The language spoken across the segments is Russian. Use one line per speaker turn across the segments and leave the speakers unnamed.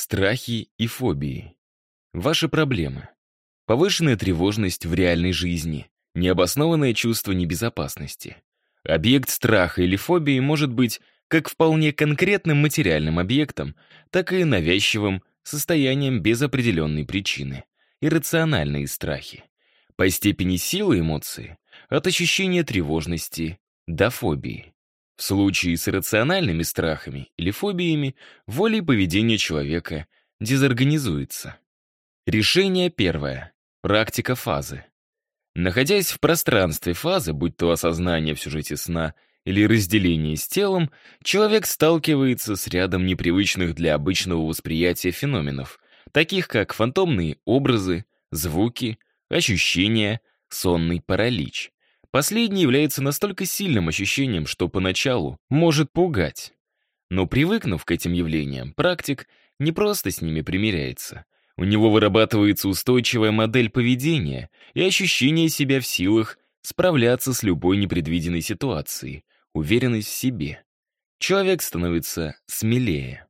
Страхи и фобии. Ваши проблемы. Повышенная тревожность в реальной жизни, необоснованное чувство небезопасности. Объект страха или фобии может быть как вполне конкретным материальным объектом, так и навязчивым состоянием без определенной причины. Иррациональные страхи. По степени силы эмоции, от ощущения тревожности до фобии. В случае с иррациональными страхами или фобиями воля и поведение человека дезорганизуется. Решение первое. Практика фазы. Находясь в пространстве фазы, будь то осознание в сюжете сна или разделение с телом, человек сталкивается с рядом непривычных для обычного восприятия феноменов, таких как фантомные образы, звуки, ощущения, сонный паралич. Последний является настолько сильным ощущением, что поначалу может пугать. Но привыкнув к этим явлениям, практик не просто с ними примиряется. У него вырабатывается устойчивая модель поведения и ощущение себя в силах справляться с любой непредвиденной ситуацией, уверенность в себе. Человек становится смелее.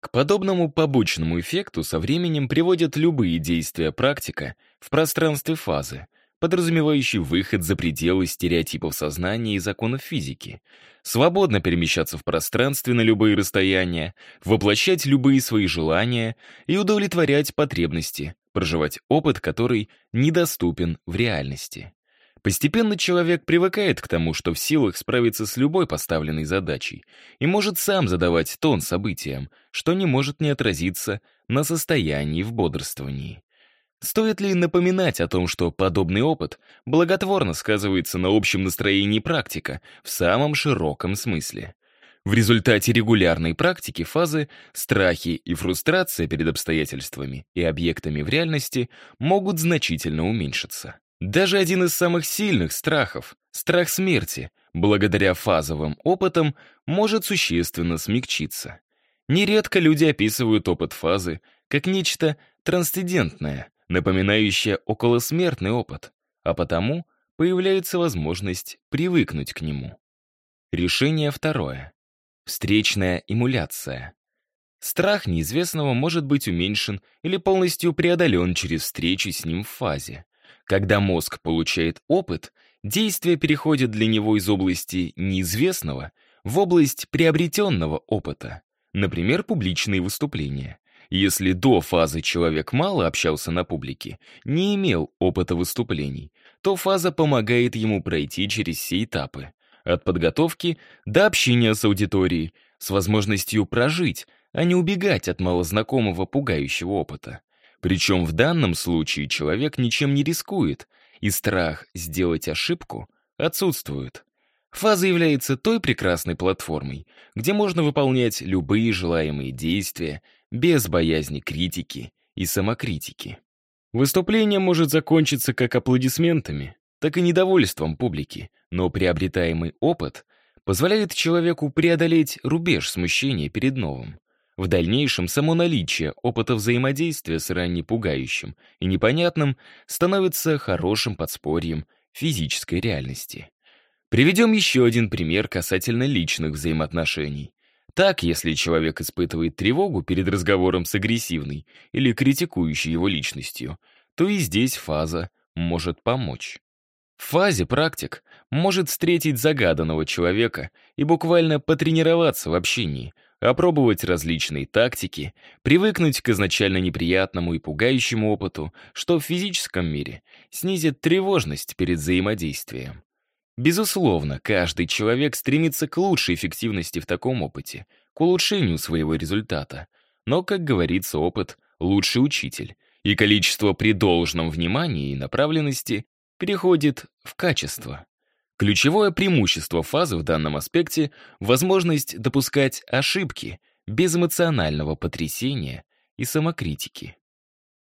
К подобному побочному эффекту со временем приводят любые действия практика в пространстве фазы, подразумевающий выход за пределы стереотипов сознания и законов физики, свободно перемещаться в пространстве на любые расстояния, воплощать любые свои желания и удовлетворять потребности, проживать опыт, который недоступен в реальности. Постепенно человек привыкает к тому, что в силах справиться с любой поставленной задачей и может сам задавать тон событиям, что не может не отразиться на состоянии в бодрствовании. Стоит ли напоминать о том, что подобный опыт благотворно сказывается на общем настроении практика в самом широком смысле? В результате регулярной практики фазы страхи и фрустрация перед обстоятельствами и объектами в реальности могут значительно уменьшиться. Даже один из самых сильных страхов, страх смерти, благодаря фазовым опытам, может существенно смягчиться. Нередко люди описывают опыт фазы как нечто трансцендентное, напоминающее околосмертный опыт, а потому появляется возможность привыкнуть к нему. Решение второе. Встречная эмуляция. Страх неизвестного может быть уменьшен или полностью преодолен через встречу с ним в фазе. Когда мозг получает опыт, действие переходит для него из области неизвестного в область приобретенного опыта, например, публичные выступления. Если до фазы человек мало общался на публике, не имел опыта выступлений, то фаза помогает ему пройти через все этапы. От подготовки до общения с аудиторией, с возможностью прожить, а не убегать от малознакомого пугающего опыта. Причем в данном случае человек ничем не рискует, и страх сделать ошибку отсутствует. Фаза является той прекрасной платформой, где можно выполнять любые желаемые действия без боязни критики и самокритики. Выступление может закончиться как аплодисментами, так и недовольством публики, но приобретаемый опыт позволяет человеку преодолеть рубеж смущения перед новым. В дальнейшем само наличие опыта взаимодействия с ранее пугающим и непонятным становится хорошим подспорьем физической реальности. Приведем еще один пример касательно личных взаимоотношений. Так, если человек испытывает тревогу перед разговором с агрессивной или критикующей его личностью, то и здесь фаза может помочь. В фазе практик может встретить загаданного человека и буквально потренироваться в общении, опробовать различные тактики, привыкнуть к изначально неприятному и пугающему опыту, что в физическом мире снизит тревожность перед взаимодействием. Безусловно, каждый человек стремится к лучшей эффективности в таком опыте, к улучшению своего результата. Но, как говорится, опыт — лучший учитель, и количество при должном внимании и направленности переходит в качество. Ключевое преимущество фазы в данном аспекте — возможность допускать ошибки без эмоционального потрясения и самокритики.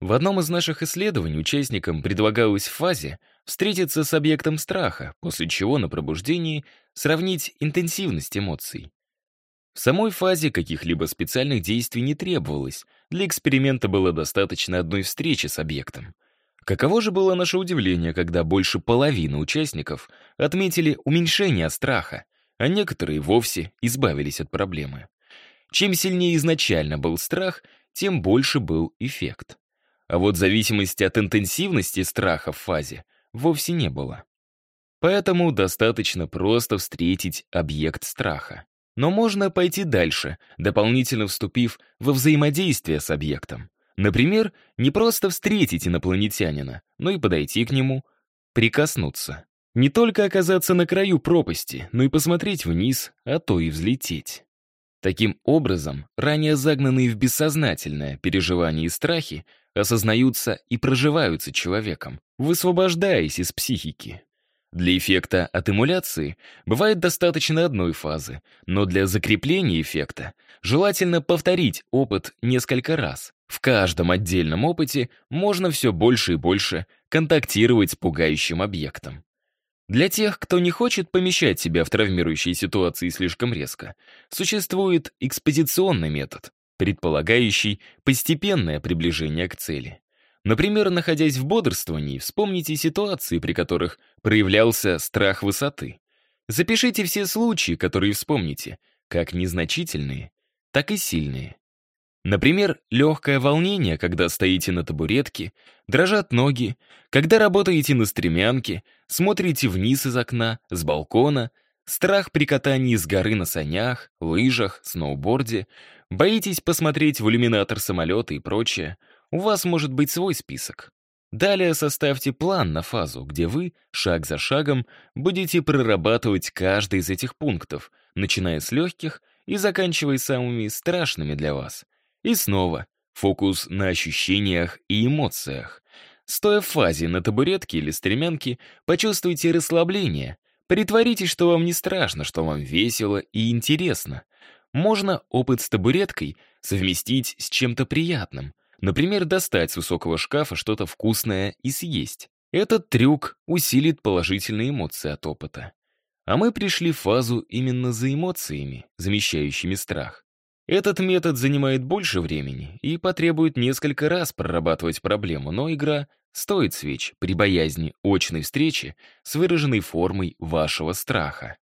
В одном из наших исследований участникам предлагалось в фазе встретиться с объектом страха, после чего на пробуждении сравнить интенсивность эмоций. В самой фазе каких-либо специальных действий не требовалось, для эксперимента было достаточно одной встречи с объектом. Каково же было наше удивление, когда больше половины участников отметили уменьшение страха, а некоторые вовсе избавились от проблемы. Чем сильнее изначально был страх, тем больше был эффект. А вот зависимости от интенсивности страха в фазе вовсе не было. Поэтому достаточно просто встретить объект страха. Но можно пойти дальше, дополнительно вступив во взаимодействие с объектом. Например, не просто встретить инопланетянина, но и подойти к нему, прикоснуться. Не только оказаться на краю пропасти, но и посмотреть вниз, а то и взлететь. Таким образом, ранее загнанные в бессознательное переживания и страхи осознаются и проживаются человеком, высвобождаясь из психики. Для эффекта от эмуляции бывает достаточно одной фазы, но для закрепления эффекта желательно повторить опыт несколько раз. В каждом отдельном опыте можно все больше и больше контактировать с пугающим объектом. Для тех, кто не хочет помещать себя в травмирующие ситуации слишком резко, существует экспозиционный метод, предполагающий постепенное приближение к цели. Например, находясь в бодрствовании, вспомните ситуации, при которых проявлялся страх высоты. Запишите все случаи, которые вспомните, как незначительные, так и сильные. Например, легкое волнение, когда стоите на табуретке, дрожат ноги, когда работаете на стремянке, смотрите вниз из окна, с балкона, страх при катании с горы на санях, лыжах, сноуборде, боитесь посмотреть в иллюминатор самолета и прочее, у вас может быть свой список. Далее составьте план на фазу, где вы, шаг за шагом, будете прорабатывать каждый из этих пунктов, начиная с легких и заканчивая самыми страшными для вас — и снова фокус на ощущениях и эмоциях. Стоя в фазе на табуретке или стремянке, почувствуйте расслабление. Притворитесь, что вам не страшно, что вам весело и интересно. Можно опыт с табуреткой совместить с чем-то приятным. Например, достать с высокого шкафа что-то вкусное и съесть. Этот трюк усилит положительные эмоции от опыта. А мы пришли в фазу именно за эмоциями, замещающими страх. Этот метод занимает больше времени и потребует несколько раз прорабатывать проблему, но игра стоит свеч при боязни очной встречи с выраженной формой вашего страха.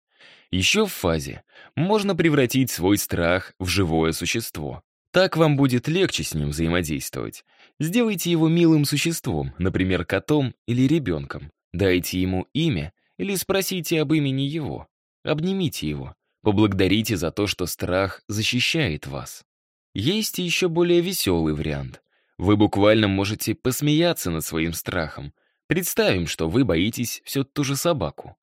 Еще в фазе можно превратить свой страх в живое существо. Так вам будет легче с ним взаимодействовать. Сделайте его милым существом, например, котом или ребенком. Дайте ему имя или спросите об имени его. Обнимите его. Поблагодарите за то, что страх защищает вас. Есть еще более веселый вариант. Вы буквально можете посмеяться над своим страхом. Представим, что вы боитесь все ту же собаку.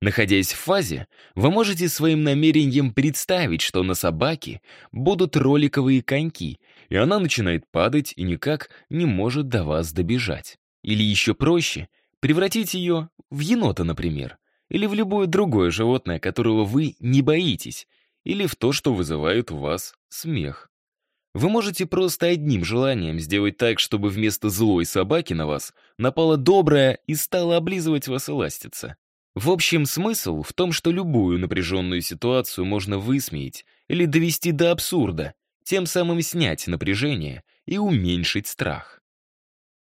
Находясь в фазе, вы можете своим намерением представить, что на собаке будут роликовые коньки, и она начинает падать и никак не может до вас добежать. Или еще проще, превратить ее в енота, например или в любое другое животное, которого вы не боитесь, или в то, что вызывает у вас смех. Вы можете просто одним желанием сделать так, чтобы вместо злой собаки на вас напала добрая и стала облизывать вас и ластиться. В общем, смысл в том, что любую напряженную ситуацию можно высмеять или довести до абсурда, тем самым снять напряжение и уменьшить страх.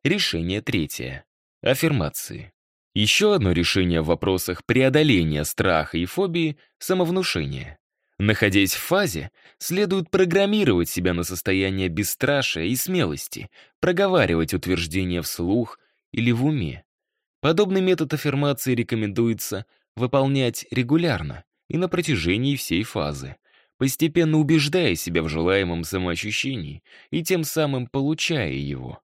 Решение третье. Аффирмации. Еще одно решение в вопросах преодоления страха и фобии — самовнушение. Находясь в фазе, следует программировать себя на состояние бесстрашия и смелости, проговаривать утверждения вслух или в уме. Подобный метод аффирмации рекомендуется выполнять регулярно и на протяжении всей фазы, постепенно убеждая себя в желаемом самоощущении и тем самым получая его.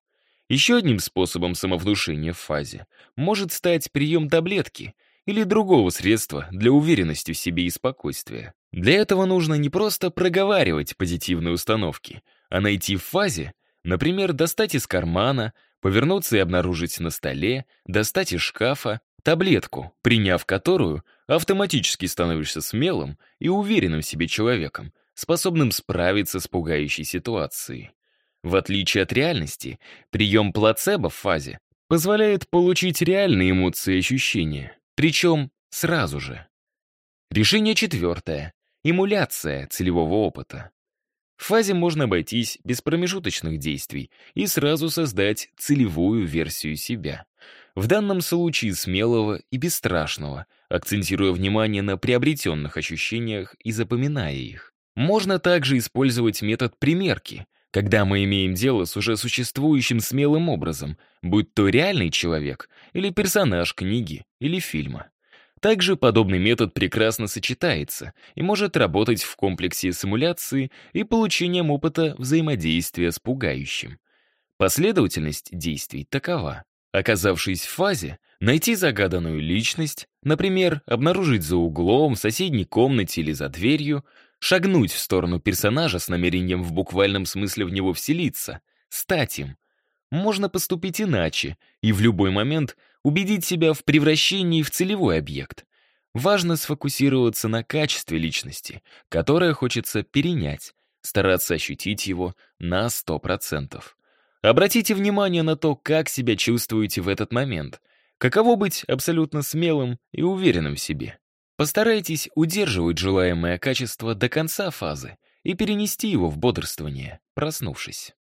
Еще одним способом самовнушения в фазе может стать прием таблетки или другого средства для уверенности в себе и спокойствия. Для этого нужно не просто проговаривать позитивные установки, а найти в фазе, например, достать из кармана, повернуться и обнаружить на столе, достать из шкафа таблетку, приняв которую, автоматически становишься смелым и уверенным в себе человеком, способным справиться с пугающей ситуацией. В отличие от реальности, прием плацебо в фазе позволяет получить реальные эмоции и ощущения, причем сразу же. Решение четвертое. Эмуляция целевого опыта. В фазе можно обойтись без промежуточных действий и сразу создать целевую версию себя. В данном случае смелого и бесстрашного, акцентируя внимание на приобретенных ощущениях и запоминая их. Можно также использовать метод примерки — когда мы имеем дело с уже существующим смелым образом, будь то реальный человек или персонаж книги или фильма. Также подобный метод прекрасно сочетается и может работать в комплексе симуляции и получением опыта взаимодействия с пугающим. Последовательность действий такова. Оказавшись в фазе, найти загаданную личность, например, обнаружить за углом, в соседней комнате или за дверью, шагнуть в сторону персонажа с намерением в буквальном смысле в него вселиться, стать им. Можно поступить иначе и в любой момент убедить себя в превращении в целевой объект. Важно сфокусироваться на качестве личности, которое хочется перенять, стараться ощутить его на 100%. Обратите внимание на то, как себя чувствуете в этот момент. Каково быть абсолютно смелым и уверенным в себе. Постарайтесь удерживать желаемое качество до конца фазы и перенести его в бодрствование, проснувшись.